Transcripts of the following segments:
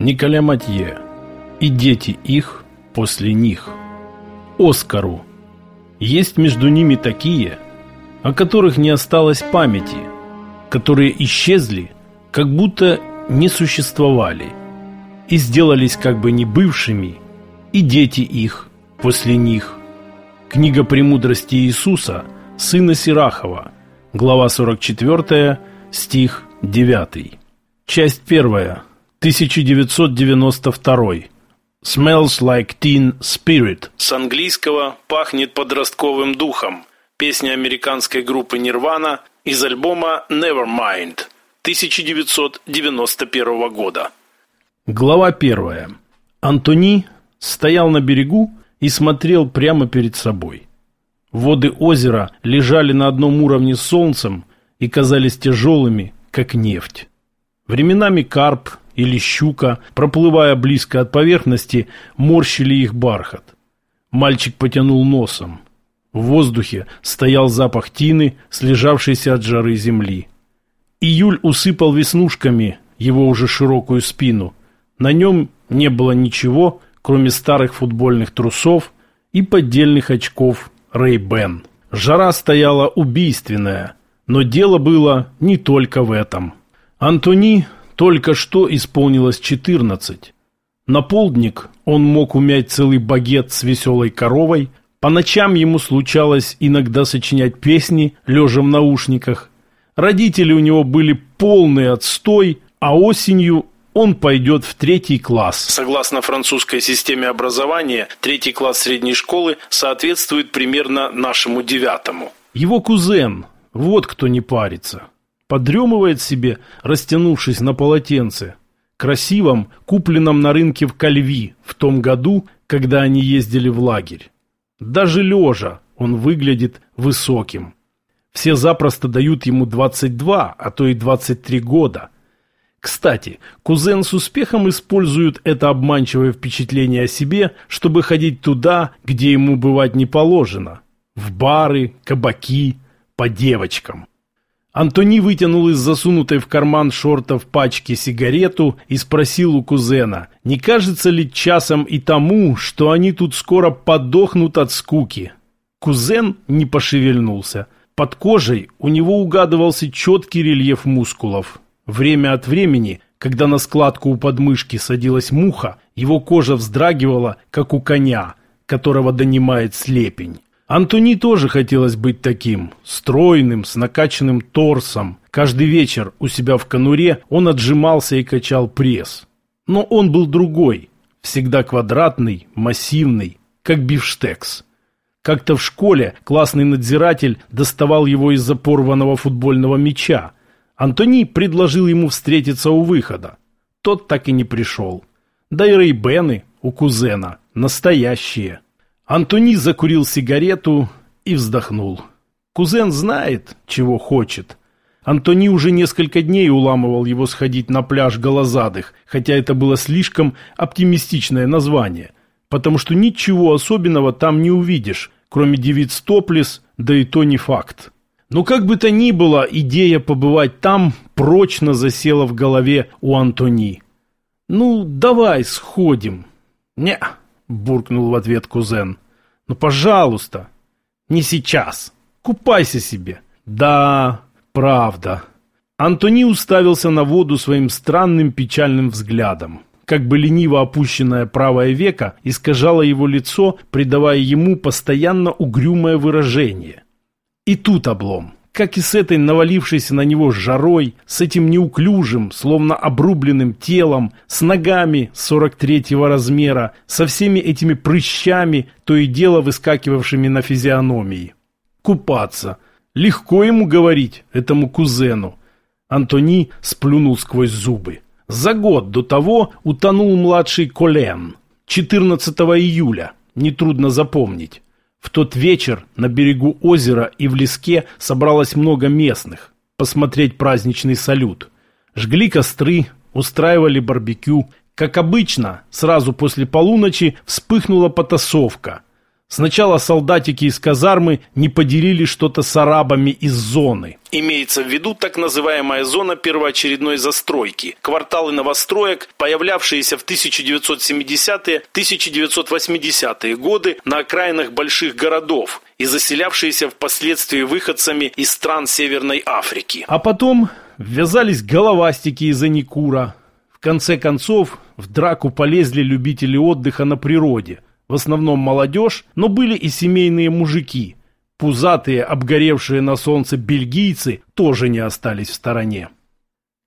Николя Матье и дети их после них. Оскару. Есть между ними такие, о которых не осталось памяти, которые исчезли, как будто не существовали, и сделались как бы не бывшими, и дети их после них. Книга «Премудрости Иисуса», сына Сирахова, глава 44, стих 9. Часть первая. 1992. Smells like teen spirit. С английского «Пахнет подростковым духом». Песня американской группы Nirvana из альбома Nevermind 1991 года. Глава первая. Антони стоял на берегу и смотрел прямо перед собой. Воды озера лежали на одном уровне с солнцем и казались тяжелыми, как нефть. Временами карп или щука, проплывая близко от поверхности, морщили их бархат. Мальчик потянул носом. В воздухе стоял запах тины, слежавшейся от жары земли. Июль усыпал веснушками его уже широкую спину. На нем не было ничего, кроме старых футбольных трусов и поддельных очков Рэй Бен. Жара стояла убийственная, но дело было не только в этом. Антони только что исполнилось 14. На полдник он мог умять целый багет с веселой коровой, по ночам ему случалось иногда сочинять песни, лежа в наушниках. Родители у него были полный отстой, а осенью он пойдет в третий класс. Согласно французской системе образования, третий класс средней школы соответствует примерно нашему девятому. Его кузен, вот кто не парится подремывает себе, растянувшись на полотенце, красивом, купленном на рынке в Кальви в том году, когда они ездили в лагерь. Даже лежа он выглядит высоким. Все запросто дают ему 22, а то и 23 года. Кстати, кузен с успехом использует это обманчивое впечатление о себе, чтобы ходить туда, где ему бывать не положено. В бары, кабаки, по девочкам. Антони вытянул из засунутой в карман шортов пачки сигарету и спросил у кузена, не кажется ли часом и тому, что они тут скоро подохнут от скуки. Кузен не пошевельнулся. Под кожей у него угадывался четкий рельеф мускулов. Время от времени, когда на складку у подмышки садилась муха, его кожа вздрагивала, как у коня, которого донимает слепень. Антони тоже хотелось быть таким, стройным, с накачанным торсом. Каждый вечер у себя в конуре он отжимался и качал пресс. Но он был другой, всегда квадратный, массивный, как бифштекс. Как-то в школе классный надзиратель доставал его из-за порванного футбольного мяча. Антони предложил ему встретиться у выхода. Тот так и не пришел. Да и рейбены у кузена настоящие. Антони закурил сигарету и вздохнул. Кузен знает, чего хочет. Антони уже несколько дней уламывал его сходить на пляж Голозадых, хотя это было слишком оптимистичное название, потому что ничего особенного там не увидишь, кроме девиц топлес, да и то не факт. Но как бы то ни было, идея побывать там прочно засела в голове у Антони. «Ну, давай сходим». «Не, буркнул в ответ кузен. «Ну, пожалуйста!» «Не сейчас! Купайся себе!» «Да, правда!» Антони уставился на воду своим странным печальным взглядом. Как бы лениво опущенное правое веко искажало его лицо, придавая ему постоянно угрюмое выражение. И тут облом как и с этой навалившейся на него жарой, с этим неуклюжим, словно обрубленным телом, с ногами 43-го размера, со всеми этими прыщами, то и дело выскакивавшими на физиономии. Купаться. Легко ему говорить, этому кузену. Антони сплюнул сквозь зубы. За год до того утонул младший Колен. 14 июля. Нетрудно запомнить. В тот вечер на берегу озера и в леске собралось много местных посмотреть праздничный салют. Жгли костры, устраивали барбекю. Как обычно, сразу после полуночи вспыхнула потасовка. Сначала солдатики из казармы не поделили что-то с арабами из зоны. Имеется в виду так называемая зона первоочередной застройки. Кварталы новостроек, появлявшиеся в 1970-1980-е годы на окраинах больших городов и заселявшиеся впоследствии выходцами из стран Северной Африки. А потом ввязались головастики из Аникура. В конце концов, в драку полезли любители отдыха на природе – в основном молодежь, но были и семейные мужики. Пузатые, обгоревшие на солнце бельгийцы тоже не остались в стороне.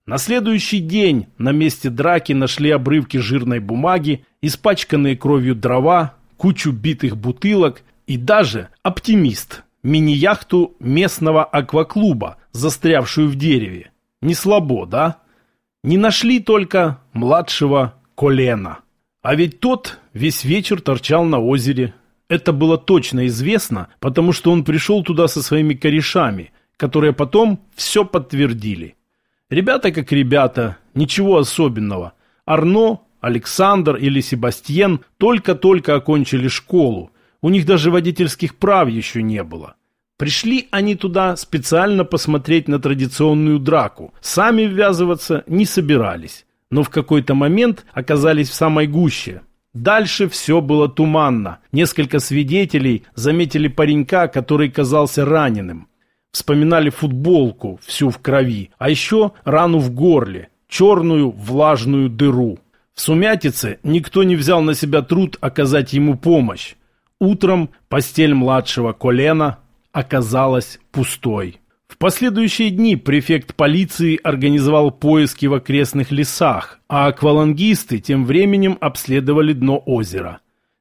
На следующий день на месте драки нашли обрывки жирной бумаги, испачканные кровью дрова, кучу битых бутылок и даже оптимист, мини-яхту местного акваклуба, застрявшую в дереве. Не слабо, да? Не нашли только младшего колена. А ведь тот весь вечер торчал на озере. Это было точно известно, потому что он пришел туда со своими корешами, которые потом все подтвердили. Ребята как ребята, ничего особенного. Арно, Александр или Себастьен только-только окончили школу. У них даже водительских прав еще не было. Пришли они туда специально посмотреть на традиционную драку. Сами ввязываться не собирались но в какой-то момент оказались в самой гуще. Дальше все было туманно. Несколько свидетелей заметили паренька, который казался раненым. Вспоминали футболку, всю в крови, а еще рану в горле, черную влажную дыру. В сумятице никто не взял на себя труд оказать ему помощь. Утром постель младшего колена оказалась пустой. В последующие дни префект полиции организовал поиски в окрестных лесах, а аквалангисты тем временем обследовали дно озера.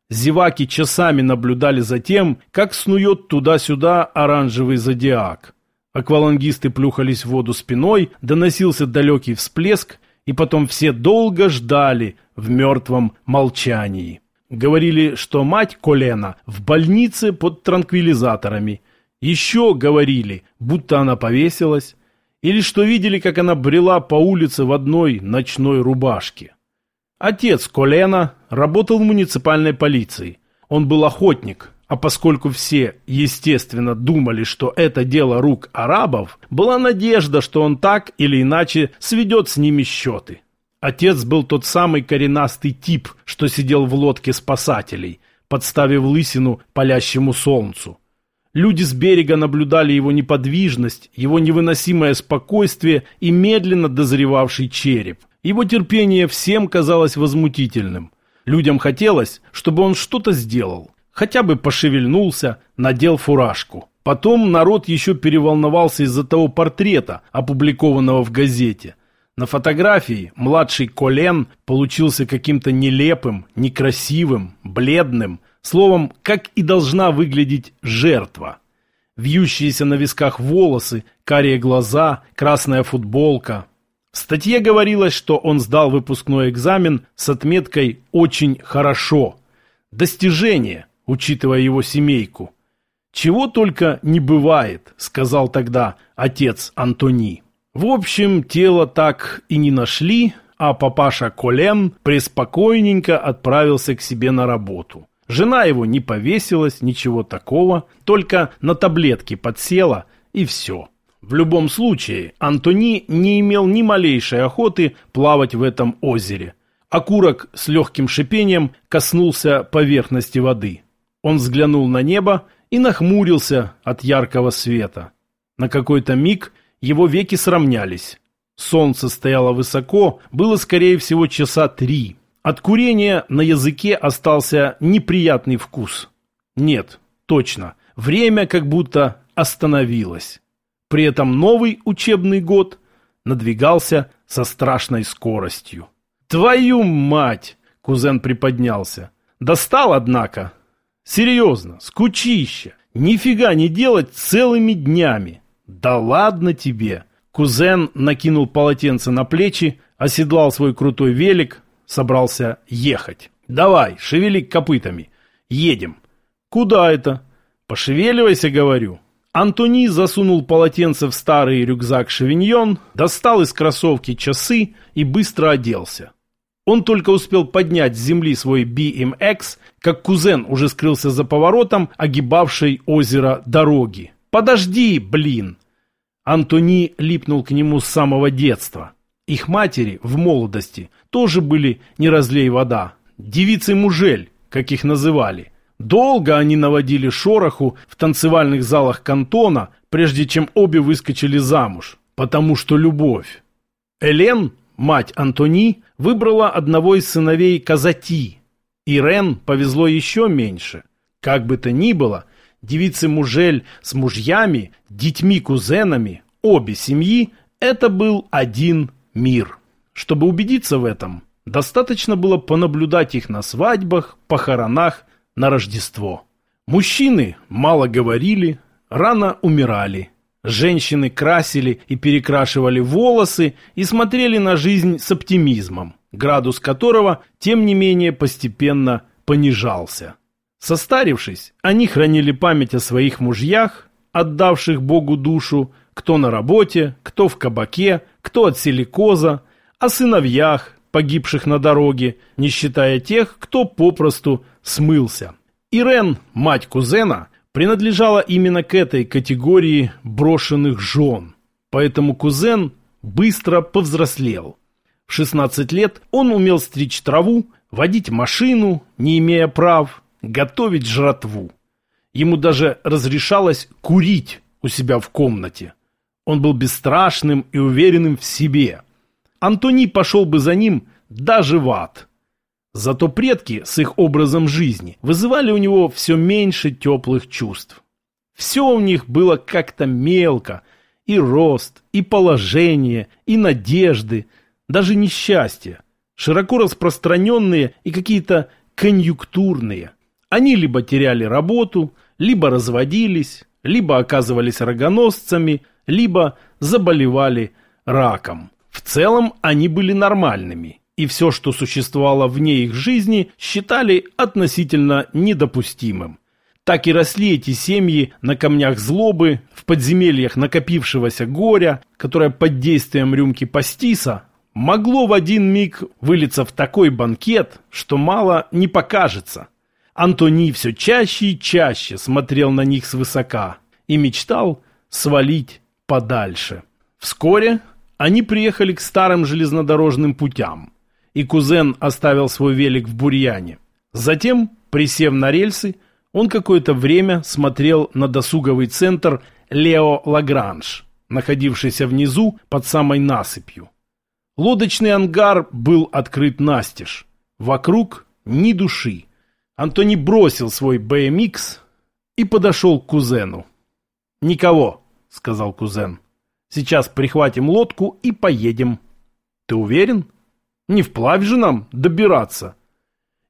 Зеваки часами наблюдали за тем, как снует туда-сюда оранжевый зодиак. Аквалангисты плюхались в воду спиной, доносился далекий всплеск, и потом все долго ждали в мертвом молчании. Говорили, что мать Колена в больнице под транквилизаторами – еще говорили, будто она повесилась, или что видели, как она брела по улице в одной ночной рубашке. Отец Колена работал в муниципальной полиции. Он был охотник, а поскольку все, естественно, думали, что это дело рук арабов, была надежда, что он так или иначе сведет с ними счеты. Отец был тот самый коренастый тип, что сидел в лодке спасателей, подставив лысину палящему солнцу. Люди с берега наблюдали его неподвижность, его невыносимое спокойствие и медленно дозревавший череп. Его терпение всем казалось возмутительным. Людям хотелось, чтобы он что-то сделал. Хотя бы пошевельнулся, надел фуражку. Потом народ еще переволновался из-за того портрета, опубликованного в газете. На фотографии младший Колен получился каким-то нелепым, некрасивым, бледным, Словом, как и должна выглядеть жертва. Вьющиеся на висках волосы, карие глаза, красная футболка. В статье говорилось, что он сдал выпускной экзамен с отметкой «очень хорошо». Достижение, учитывая его семейку. «Чего только не бывает», — сказал тогда отец Антони. В общем, тело так и не нашли, а папаша Колен преспокойненько отправился к себе на работу. Жена его не повесилась, ничего такого, только на таблетки подсела и все. В любом случае, Антони не имел ни малейшей охоты плавать в этом озере. Окурок с легким шипением коснулся поверхности воды. Он взглянул на небо и нахмурился от яркого света. На какой-то миг его веки сравнялись. Солнце стояло высоко, было скорее всего часа три. От курения на языке остался неприятный вкус. Нет, точно, время как будто остановилось. При этом новый учебный год надвигался со страшной скоростью. «Твою мать!» — кузен приподнялся. «Достал, однако. Серьезно, скучище. Нифига не делать целыми днями. Да ладно тебе!» Кузен накинул полотенце на плечи, оседлал свой крутой велик, собрался ехать. «Давай, шевели копытами. Едем». «Куда это?» «Пошевеливайся, говорю». Антони засунул полотенце в старый рюкзак «Шевиньон», достал из кроссовки часы и быстро оделся. Он только успел поднять с земли свой BMX, как кузен уже скрылся за поворотом, огибавшей озеро дороги. «Подожди, блин!» Антони липнул к нему с самого детства. Их матери в молодости тоже были не разлей вода. Девицы мужель, как их называли. Долго они наводили шороху в танцевальных залах кантона, прежде чем обе выскочили замуж. Потому что любовь. Элен, мать Антони, выбрала одного из сыновей Казати. Ирен повезло еще меньше. Как бы то ни было, девицы Мужель с мужьями, детьми-кузенами, обе семьи – это был один мир. Чтобы убедиться в этом, достаточно было понаблюдать их на свадьбах, похоронах, на Рождество. Мужчины мало говорили, рано умирали. Женщины красили и перекрашивали волосы и смотрели на жизнь с оптимизмом, градус которого, тем не менее, постепенно понижался. Состарившись, они хранили память о своих мужьях, отдавших Богу душу, кто на работе, кто в кабаке, кто от силикоза, о сыновьях, погибших на дороге, не считая тех, кто попросту смылся. Ирен, мать кузена, принадлежала именно к этой категории брошенных жен. Поэтому кузен быстро повзрослел. В 16 лет он умел стричь траву, водить машину, не имея прав, готовить жратву. Ему даже разрешалось курить у себя в комнате. Он был бесстрашным и уверенным в себе. Антони пошел бы за ним даже в ад. Зато предки с их образом жизни вызывали у него все меньше теплых чувств. Все у них было как-то мелко, и рост, и положение, и надежды, даже несчастья, широко распространенные и какие-то конъюнктурные – они либо теряли работу, либо разводились, либо оказывались рогоносцами, либо заболевали раком. В целом они были нормальными, и все, что существовало вне их жизни, считали относительно недопустимым. Так и росли эти семьи на камнях злобы, в подземельях накопившегося горя, которое под действием рюмки пастиса могло в один миг вылиться в такой банкет, что мало не покажется. Антони все чаще и чаще смотрел на них свысока и мечтал свалить подальше. Вскоре они приехали к старым железнодорожным путям, и кузен оставил свой велик в бурьяне. Затем, присев на рельсы, он какое-то время смотрел на досуговый центр Лео Лагранж, находившийся внизу под самой насыпью. Лодочный ангар был открыт настежь. Вокруг ни души. Антони бросил свой BMX и подошел к кузену. «Никого», — сказал кузен. «Сейчас прихватим лодку и поедем». «Ты уверен? Не вплавь же нам добираться».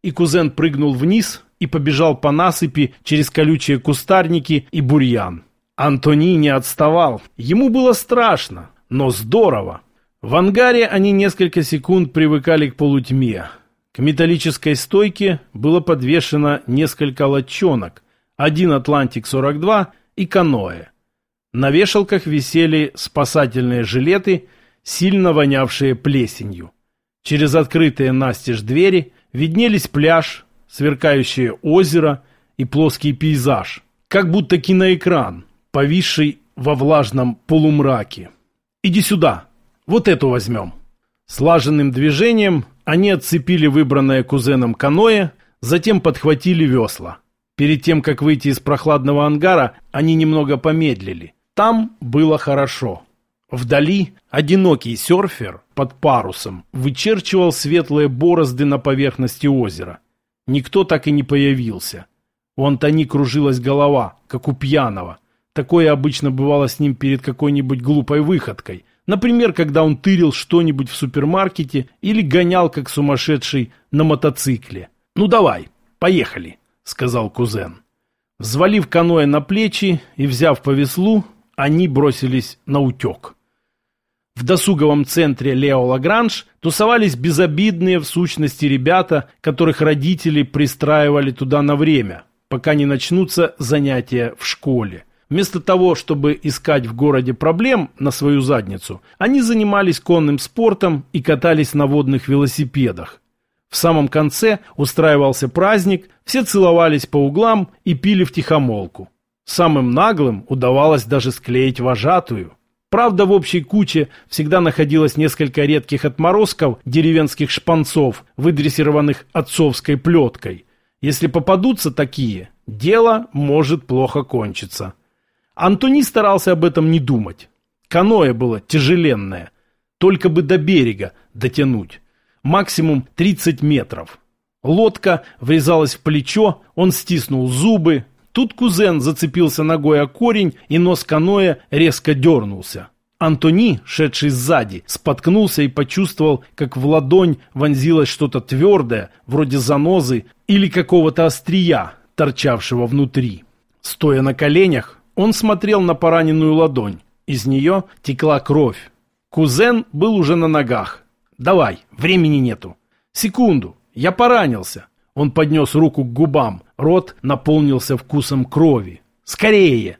И кузен прыгнул вниз и побежал по насыпи через колючие кустарники и бурьян. Антони не отставал. Ему было страшно, но здорово. В ангаре они несколько секунд привыкали к полутьме. К металлической стойке было подвешено несколько лодчонок, один «Атлантик-42» и каноэ. На вешалках висели спасательные жилеты, сильно вонявшие плесенью. Через открытые настежь двери виднелись пляж, сверкающее озеро и плоский пейзаж, как будто киноэкран, повисший во влажном полумраке. «Иди сюда, вот эту возьмем». Слаженным движением они отцепили выбранное кузеном каноэ, затем подхватили весла. Перед тем, как выйти из прохладного ангара, они немного помедлили. Там было хорошо. Вдали одинокий серфер под парусом вычерчивал светлые борозды на поверхности озера. Никто так и не появился. У Антони кружилась голова, как у пьяного. Такое обычно бывало с ним перед какой-нибудь глупой выходкой – Например, когда он тырил что-нибудь в супермаркете или гонял как сумасшедший на мотоцикле. «Ну давай, поехали», — сказал кузен. Взвалив каноэ на плечи и взяв по веслу, они бросились на утек. В досуговом центре Лео Лагранж тусовались безобидные в сущности ребята, которых родители пристраивали туда на время, пока не начнутся занятия в школе. Вместо того, чтобы искать в городе проблем на свою задницу, они занимались конным спортом и катались на водных велосипедах. В самом конце устраивался праздник, все целовались по углам и пили втихомолку. Самым наглым удавалось даже склеить вожатую. Правда, в общей куче всегда находилось несколько редких отморозков, деревенских шпанцов, выдрессированных отцовской плеткой. Если попадутся такие, дело может плохо кончиться. Антони старался об этом не думать. Каноэ было тяжеленное. Только бы до берега дотянуть. Максимум 30 метров. Лодка врезалась в плечо, он стиснул зубы. Тут кузен зацепился ногой о корень, и нос каноэ резко дернулся. Антони, шедший сзади, споткнулся и почувствовал, как в ладонь вонзилось что-то твердое, вроде занозы или какого-то острия, торчавшего внутри. Стоя на коленях, он смотрел на пораненную ладонь. Из нее текла кровь. Кузен был уже на ногах. «Давай, времени нету». «Секунду, я поранился». Он поднес руку к губам. Рот наполнился вкусом крови. «Скорее!»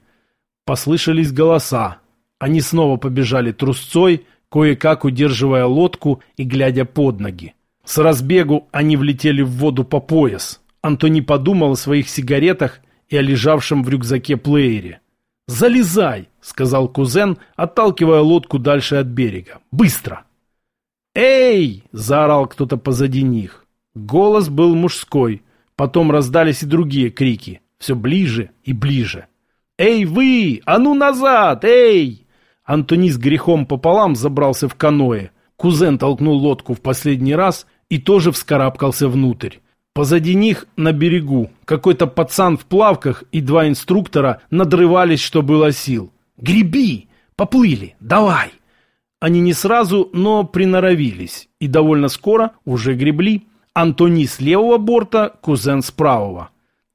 Послышались голоса. Они снова побежали трусцой, кое-как удерживая лодку и глядя под ноги. С разбегу они влетели в воду по пояс. Антони подумал о своих сигаретах и о лежавшем в рюкзаке плеере. «Залезай!» — сказал кузен, отталкивая лодку дальше от берега. «Быстро!» «Эй!» — заорал кто-то позади них. Голос был мужской. Потом раздались и другие крики. Все ближе и ближе. «Эй, вы! А ну назад! Эй!» Антони с грехом пополам забрался в каноэ. Кузен толкнул лодку в последний раз и тоже вскарабкался внутрь. Позади них на берегу какой-то пацан в плавках и два инструктора надрывались, что было сил. «Греби! Поплыли! Давай!» Они не сразу, но приноровились и довольно скоро уже гребли. Антони с левого борта, кузен с правого.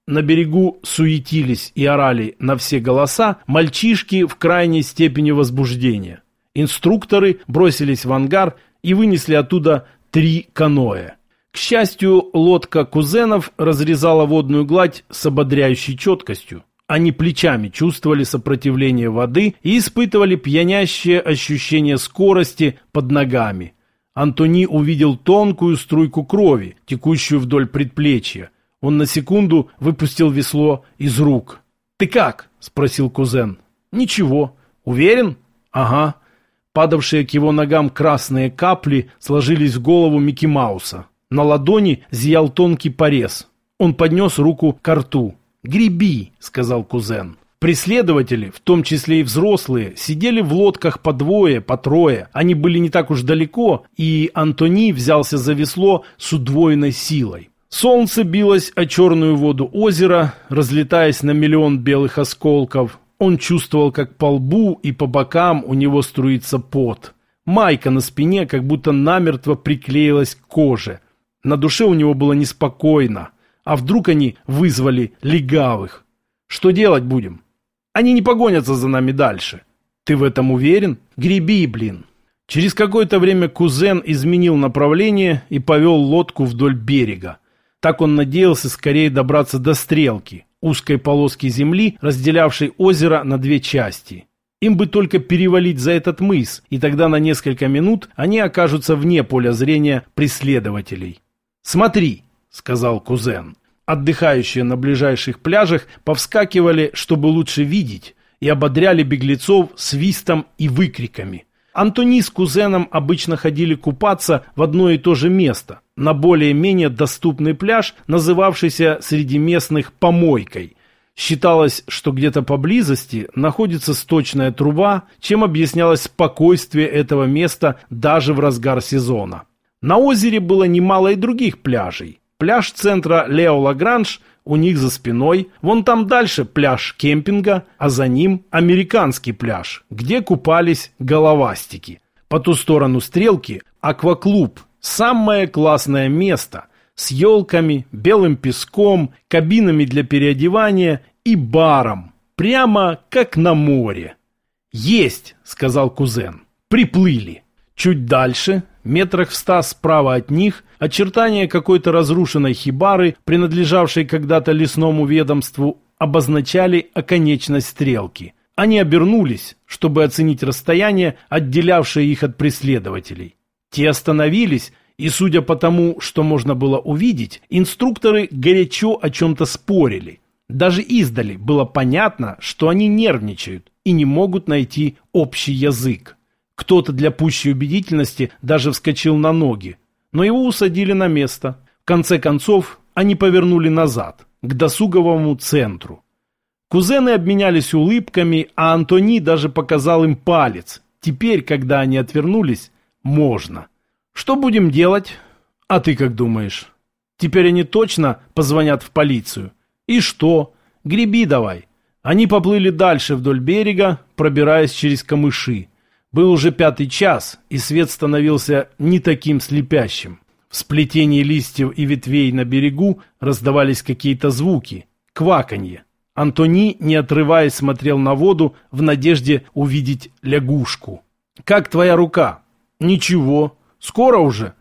На берегу суетились и орали на все голоса мальчишки в крайней степени возбуждения. Инструкторы бросились в ангар и вынесли оттуда три каноэ. К счастью, лодка кузенов разрезала водную гладь с ободряющей четкостью. Они плечами чувствовали сопротивление воды и испытывали пьянящее ощущение скорости под ногами. Антони увидел тонкую струйку крови, текущую вдоль предплечья. Он на секунду выпустил весло из рук. «Ты как?» – спросил кузен. «Ничего. Уверен?» «Ага». Падавшие к его ногам красные капли сложились в голову Микки Мауса. На ладони зиял тонкий порез. Он поднес руку к рту. «Греби», — сказал кузен. Преследователи, в том числе и взрослые, сидели в лодках по двое, по трое. Они были не так уж далеко, и Антони взялся за весло с удвоенной силой. Солнце билось о черную воду озера, разлетаясь на миллион белых осколков. Он чувствовал, как по лбу и по бокам у него струится пот. Майка на спине как будто намертво приклеилась к коже. На душе у него было неспокойно. А вдруг они вызвали легавых? Что делать будем? Они не погонятся за нами дальше. Ты в этом уверен? Греби, блин. Через какое-то время кузен изменил направление и повел лодку вдоль берега. Так он надеялся скорее добраться до стрелки, узкой полоски земли, разделявшей озеро на две части. Им бы только перевалить за этот мыс, и тогда на несколько минут они окажутся вне поля зрения преследователей. «Смотри», — сказал кузен. Отдыхающие на ближайших пляжах повскакивали, чтобы лучше видеть, и ободряли беглецов свистом и выкриками. Антони с кузеном обычно ходили купаться в одно и то же место, на более-менее доступный пляж, называвшийся среди местных «помойкой». Считалось, что где-то поблизости находится сточная труба, чем объяснялось спокойствие этого места даже в разгар сезона. На озере было немало и других пляжей. Пляж центра Лео Лагранж у них за спиной, вон там дальше пляж кемпинга, а за ним американский пляж, где купались головастики. По ту сторону стрелки акваклуб, самое классное место, с елками, белым песком, кабинами для переодевания и баром, прямо как на море. «Есть!» — сказал кузен. «Приплыли!» Чуть дальше Метрах в ста справа от них очертания какой-то разрушенной хибары, принадлежавшей когда-то лесному ведомству, обозначали оконечность стрелки. Они обернулись, чтобы оценить расстояние, отделявшее их от преследователей. Те остановились, и, судя по тому, что можно было увидеть, инструкторы горячо о чем-то спорили. Даже издали было понятно, что они нервничают и не могут найти общий язык. Кто-то для пущей убедительности даже вскочил на ноги, но его усадили на место. В конце концов, они повернули назад, к досуговому центру. Кузены обменялись улыбками, а Антони даже показал им палец. Теперь, когда они отвернулись, можно. Что будем делать? А ты как думаешь? Теперь они точно позвонят в полицию. И что? Греби давай. Они поплыли дальше вдоль берега, пробираясь через камыши. Был уже пятый час, и свет становился не таким слепящим. В сплетении листьев и ветвей на берегу раздавались какие-то звуки. Кваканье. Антони, не отрываясь, смотрел на воду в надежде увидеть лягушку. «Как твоя рука?» «Ничего. Скоро уже?»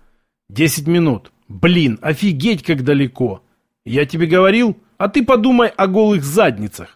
«Десять минут. Блин, офигеть, как далеко!» «Я тебе говорил? А ты подумай о голых задницах!»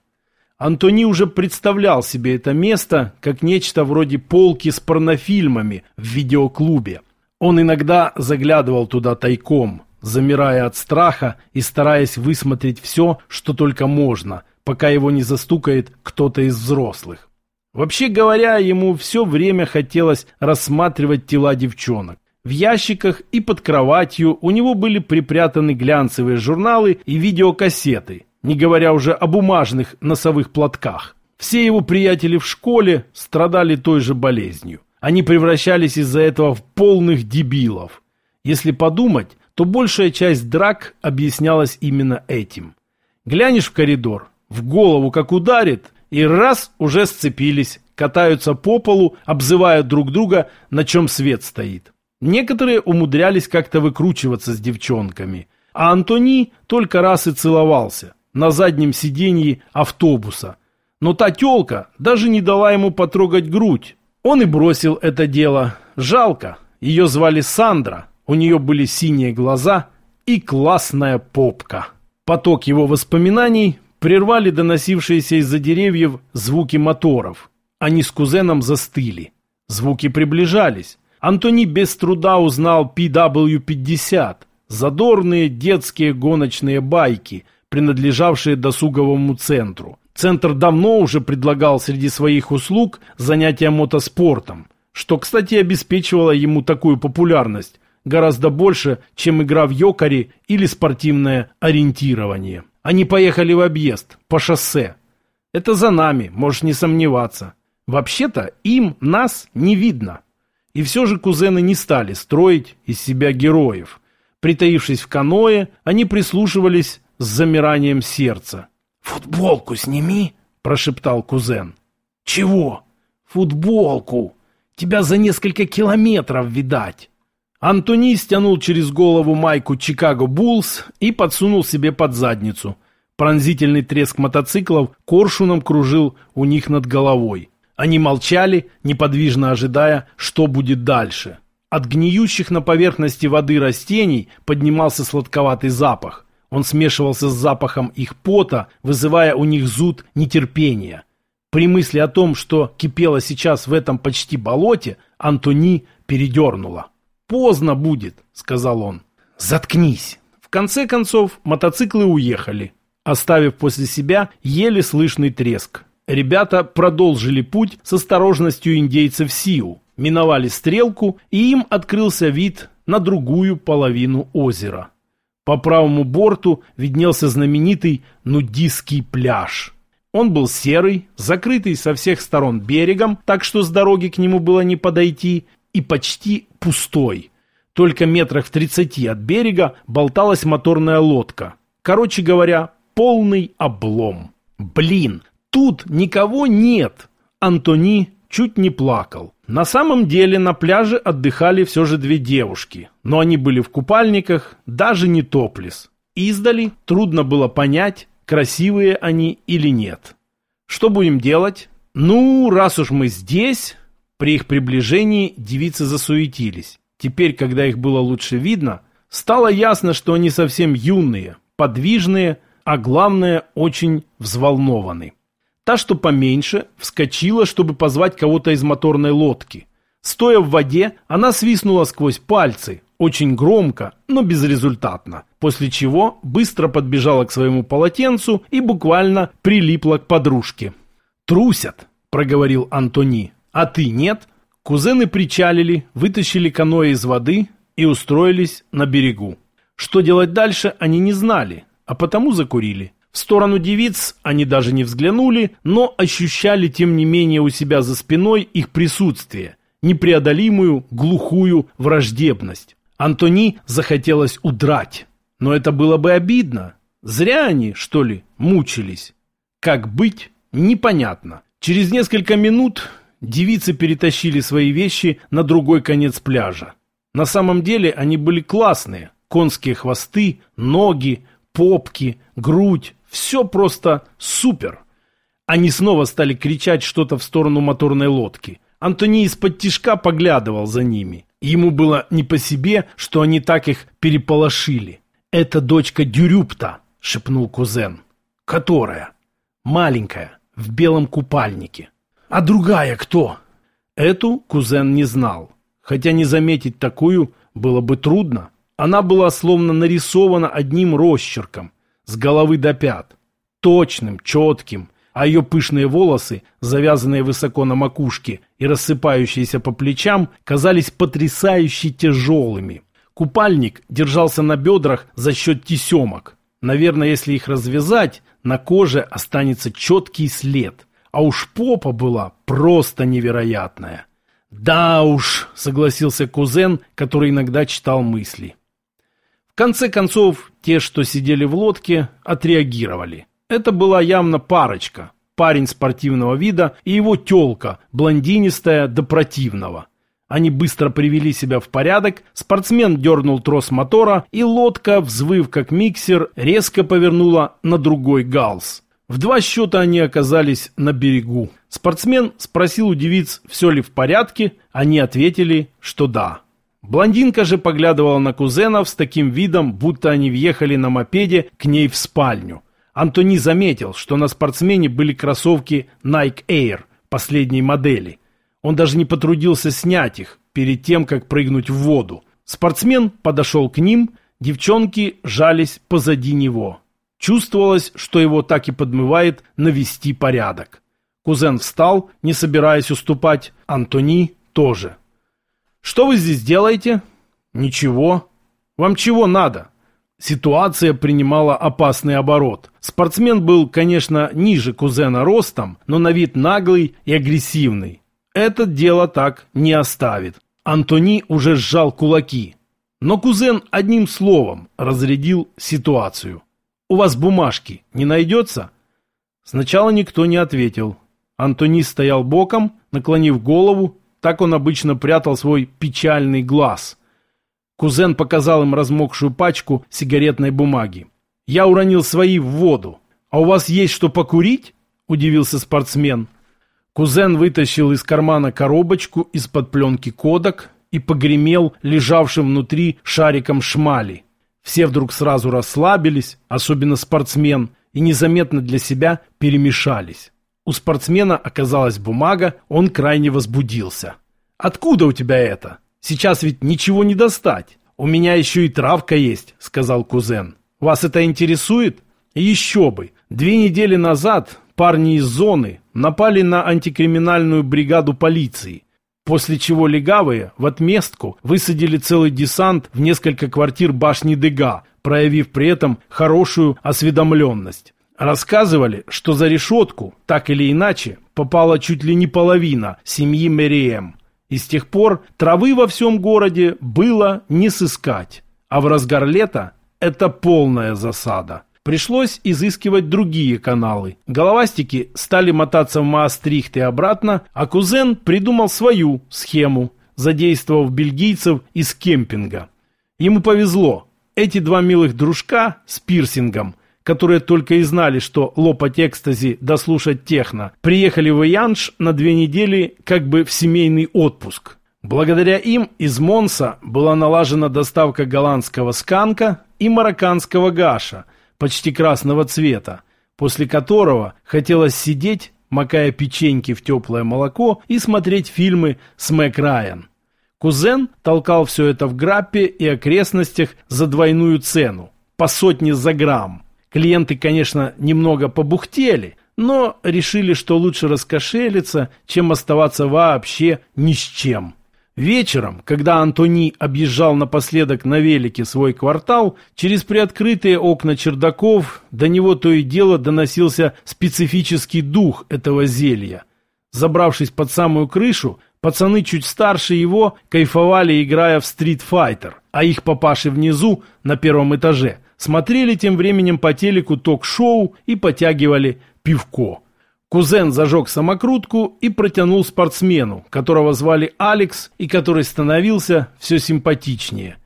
Антони уже представлял себе это место как нечто вроде полки с порнофильмами в видеоклубе. Он иногда заглядывал туда тайком, замирая от страха и стараясь высмотреть все, что только можно, пока его не застукает кто-то из взрослых. Вообще говоря, ему все время хотелось рассматривать тела девчонок. В ящиках и под кроватью у него были припрятаны глянцевые журналы и видеокассеты, не говоря уже о бумажных носовых платках. Все его приятели в школе страдали той же болезнью. Они превращались из-за этого в полных дебилов. Если подумать, то большая часть драк объяснялась именно этим. Глянешь в коридор, в голову как ударит, и раз уже сцепились, катаются по полу, обзывая друг друга, на чем свет стоит. Некоторые умудрялись как-то выкручиваться с девчонками, а Антони только раз и целовался на заднем сиденье автобуса. Но та тёлка даже не дала ему потрогать грудь. Он и бросил это дело. Жалко. Ее звали Сандра. У нее были синие глаза и классная попка. Поток его воспоминаний прервали доносившиеся из-за деревьев звуки моторов. Они с кузеном застыли. Звуки приближались. Антони без труда узнал PW-50. Задорные детские гоночные байки, принадлежавшие досуговому центру. Центр давно уже предлагал среди своих услуг занятия мотоспортом, что, кстати, обеспечивало ему такую популярность, гораздо больше, чем игра в йокари или спортивное ориентирование. Они поехали в объезд, по шоссе. Это за нами, можешь не сомневаться. Вообще-то им, нас, не видно. И все же кузены не стали строить из себя героев. Притаившись в каное, они прислушивались с замиранием сердца. «Футболку сними!» – прошептал кузен. «Чего?» «Футболку! Тебя за несколько километров видать!» Антони стянул через голову майку «Чикаго Буллс» и подсунул себе под задницу. Пронзительный треск мотоциклов коршуном кружил у них над головой. Они молчали, неподвижно ожидая, что будет дальше. От гниющих на поверхности воды растений поднимался сладковатый запах. Он смешивался с запахом их пота, вызывая у них зуд нетерпения. При мысли о том, что кипело сейчас в этом почти болоте, Антони передернула. «Поздно будет», — сказал он. «Заткнись». В конце концов, мотоциклы уехали, оставив после себя еле слышный треск. Ребята продолжили путь с осторожностью индейцев Сиу, миновали стрелку, и им открылся вид на другую половину озера. По правому борту виднелся знаменитый нудистский пляж. Он был серый, закрытый со всех сторон берегом, так что с дороги к нему было не подойти, и почти пустой. Только метрах в тридцати от берега болталась моторная лодка. Короче говоря, полный облом. Блин, тут никого нет. Антони чуть не плакал. На самом деле на пляже отдыхали все же две девушки, но они были в купальниках, даже не топлес. Издали трудно было понять, красивые они или нет. Что будем делать? Ну, раз уж мы здесь, при их приближении девицы засуетились. Теперь, когда их было лучше видно, стало ясно, что они совсем юные, подвижные, а главное, очень взволнованы. Та, что поменьше, вскочила, чтобы позвать кого-то из моторной лодки. Стоя в воде, она свистнула сквозь пальцы, очень громко, но безрезультатно, после чего быстро подбежала к своему полотенцу и буквально прилипла к подружке. «Трусят», — проговорил Антони, — «а ты нет?» Кузены причалили, вытащили каноэ из воды и устроились на берегу. Что делать дальше, они не знали, а потому закурили. В сторону девиц они даже не взглянули, но ощущали тем не менее у себя за спиной их присутствие, непреодолимую, глухую враждебность. Антони захотелось удрать, но это было бы обидно. Зря они, что ли, мучились. Как быть, непонятно. Через несколько минут девицы перетащили свои вещи на другой конец пляжа. На самом деле они были классные. Конские хвосты, ноги, попки, грудь. Все просто супер. Они снова стали кричать что-то в сторону моторной лодки. Антони из-под тишка поглядывал за ними. Ему было не по себе, что они так их переполошили. «Это дочка Дюрюпта», — шепнул кузен. «Которая?» «Маленькая, в белом купальнике». «А другая кто?» Эту кузен не знал. Хотя не заметить такую было бы трудно. Она была словно нарисована одним росчерком, с головы до пят. Точным, четким, а ее пышные волосы, завязанные высоко на макушке и рассыпающиеся по плечам, казались потрясающе тяжелыми. Купальник держался на бедрах за счет тесемок. Наверное, если их развязать, на коже останется четкий след. А уж попа была просто невероятная. «Да уж», — согласился кузен, который иногда читал мысли. Конце концов, те, что сидели в лодке, отреагировали. Это была явно парочка. Парень спортивного вида и его тёлка, блондинистая до противного. Они быстро привели себя в порядок, спортсмен дернул трос мотора, и лодка, взвыв как миксер, резко повернула на другой галс. В два счета они оказались на берегу. Спортсмен спросил у девиц, все ли в порядке, они ответили, что да. Блондинка же поглядывала на кузенов с таким видом, будто они въехали на мопеде к ней в спальню. Антони заметил, что на спортсмене были кроссовки Nike Air последней модели. Он даже не потрудился снять их перед тем, как прыгнуть в воду. Спортсмен подошел к ним, девчонки жались позади него. Чувствовалось, что его так и подмывает навести порядок. Кузен встал, не собираясь уступать, Антони тоже. «Что вы здесь делаете?» «Ничего». «Вам чего надо?» Ситуация принимала опасный оборот. Спортсмен был, конечно, ниже кузена ростом, но на вид наглый и агрессивный. Это дело так не оставит. Антони уже сжал кулаки. Но кузен одним словом разрядил ситуацию. «У вас бумажки не найдется?» Сначала никто не ответил. Антони стоял боком, наклонив голову, так он обычно прятал свой печальный глаз – Кузен показал им размокшую пачку сигаретной бумаги. «Я уронил свои в воду. А у вас есть что покурить?» – удивился спортсмен. Кузен вытащил из кармана коробочку из-под пленки кодок и погремел лежавшим внутри шариком шмали. Все вдруг сразу расслабились, особенно спортсмен, и незаметно для себя перемешались. У спортсмена оказалась бумага, он крайне возбудился. «Откуда у тебя это?» Сейчас ведь ничего не достать. У меня еще и травка есть, сказал кузен. Вас это интересует? Еще бы. Две недели назад парни из зоны напали на антикриминальную бригаду полиции, после чего легавые в отместку высадили целый десант в несколько квартир башни Дега, проявив при этом хорошую осведомленность. Рассказывали, что за решетку, так или иначе, попала чуть ли не половина семьи Мериэм. И с тех пор травы во всем городе было не сыскать. А в разгар лета это полная засада. Пришлось изыскивать другие каналы. Головастики стали мотаться в Маастрихт и обратно, а кузен придумал свою схему, задействовав бельгийцев из кемпинга. Ему повезло. Эти два милых дружка с пирсингом которые только и знали, что лопать экстази дослушать техно, приехали в Янш на две недели как бы в семейный отпуск. Благодаря им из Монса была налажена доставка голландского сканка и марокканского гаша, почти красного цвета, после которого хотелось сидеть, макая печеньки в теплое молоко и смотреть фильмы с Мэк Райан. Кузен толкал все это в граппе и окрестностях за двойную цену, по сотне за грамм. Клиенты, конечно, немного побухтели, но решили, что лучше раскошелиться, чем оставаться вообще ни с чем. Вечером, когда Антони объезжал напоследок на велике свой квартал, через приоткрытые окна чердаков до него то и дело доносился специфический дух этого зелья. Забравшись под самую крышу, Пацаны чуть старше его кайфовали, играя в Fighter, а их папаши внизу, на первом этаже, смотрели тем временем по телеку ток-шоу и потягивали пивко. Кузен зажег самокрутку и протянул спортсмену, которого звали Алекс и который становился все симпатичнее.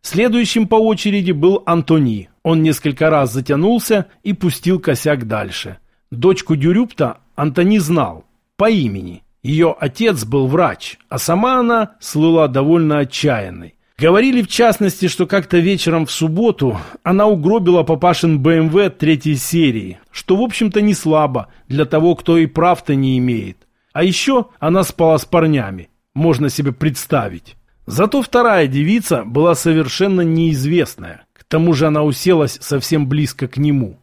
Следующим по очереди был Антони. Он несколько раз затянулся и пустил косяк дальше. Дочку Дюрюпта Антони знал по имени. Ее отец был врач, а сама она слыла довольно отчаянной. Говорили в частности, что как-то вечером в субботу она угробила папашин БМВ третьей серии, что в общем-то не слабо для того, кто и прав-то не имеет. А еще она спала с парнями, можно себе представить. Зато вторая девица была совершенно неизвестная, к тому же она уселась совсем близко к нему.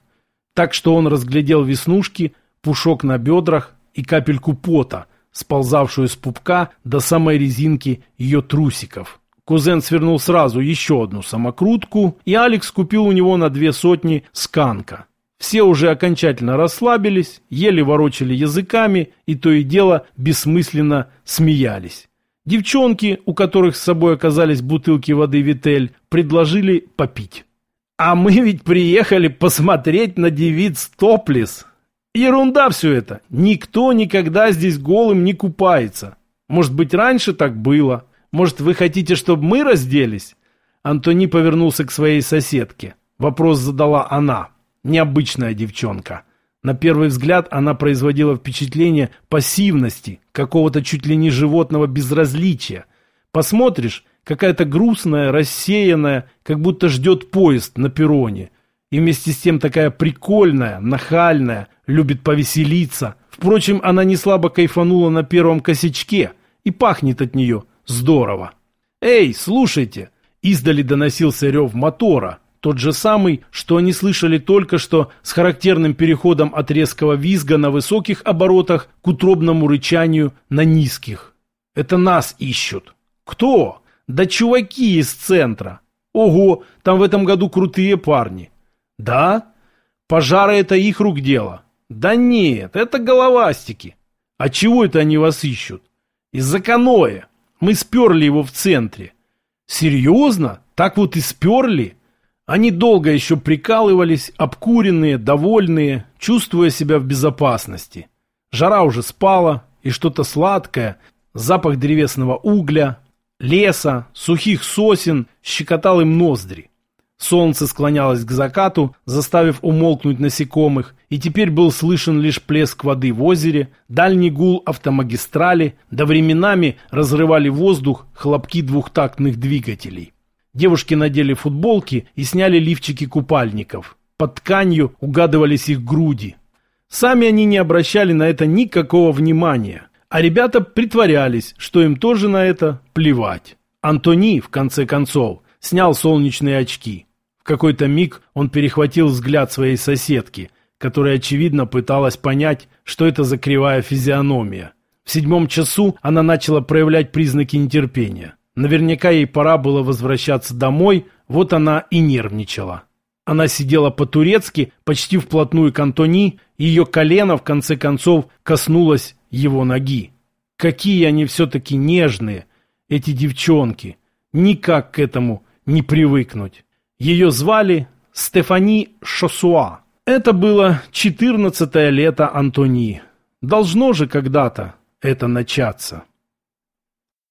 Так что он разглядел веснушки, пушок на бедрах и капельку пота, сползавшую с пупка до самой резинки ее трусиков. Кузен свернул сразу еще одну самокрутку, и Алекс купил у него на две сотни сканка. Все уже окончательно расслабились, еле ворочали языками и то и дело бессмысленно смеялись. Девчонки, у которых с собой оказались бутылки воды «Витель», предложили попить. «А мы ведь приехали посмотреть на девиц топлес», Ерунда все это. Никто никогда здесь голым не купается. Может быть, раньше так было. Может, вы хотите, чтобы мы разделись? Антони повернулся к своей соседке. Вопрос задала она. Необычная девчонка. На первый взгляд она производила впечатление пассивности, какого-то чуть ли не животного безразличия. Посмотришь, какая-то грустная, рассеянная, как будто ждет поезд на перроне. И вместе с тем такая прикольная, нахальная, любит повеселиться. Впрочем, она не слабо кайфанула на первом косячке и пахнет от нее здорово. «Эй, слушайте!» Издали доносился рев мотора, тот же самый, что они слышали только что с характерным переходом от резкого визга на высоких оборотах к утробному рычанию на низких. «Это нас ищут». «Кто?» «Да чуваки из центра». «Ого, там в этом году крутые парни». «Да?» «Пожары — это их рук дело». Да нет, это головастики. А чего это они вас ищут? Из-за каноэ. Мы сперли его в центре. Серьезно? Так вот и сперли? Они долго еще прикалывались, обкуренные, довольные, чувствуя себя в безопасности. Жара уже спала, и что-то сладкое, запах древесного угля, леса, сухих сосен щекотал им ноздри. Солнце склонялось к закату, заставив умолкнуть насекомых, и теперь был слышен лишь плеск воды в озере, дальний гул автомагистрали, да временами разрывали воздух хлопки двухтактных двигателей. Девушки надели футболки и сняли лифчики купальников. Под тканью угадывались их груди. Сами они не обращали на это никакого внимания, а ребята притворялись, что им тоже на это плевать. Антони, в конце концов, снял солнечные очки – какой-то миг он перехватил взгляд своей соседки, которая, очевидно, пыталась понять, что это за кривая физиономия. В седьмом часу она начала проявлять признаки нетерпения. Наверняка ей пора было возвращаться домой, вот она и нервничала. Она сидела по-турецки, почти вплотную к Антони, и ее колено, в конце концов, коснулось его ноги. Какие они все-таки нежные, эти девчонки. Никак к этому не привыкнуть. Ее звали Стефани Шосуа. Это было четырнадцатое лето Антони. Должно же когда-то это начаться.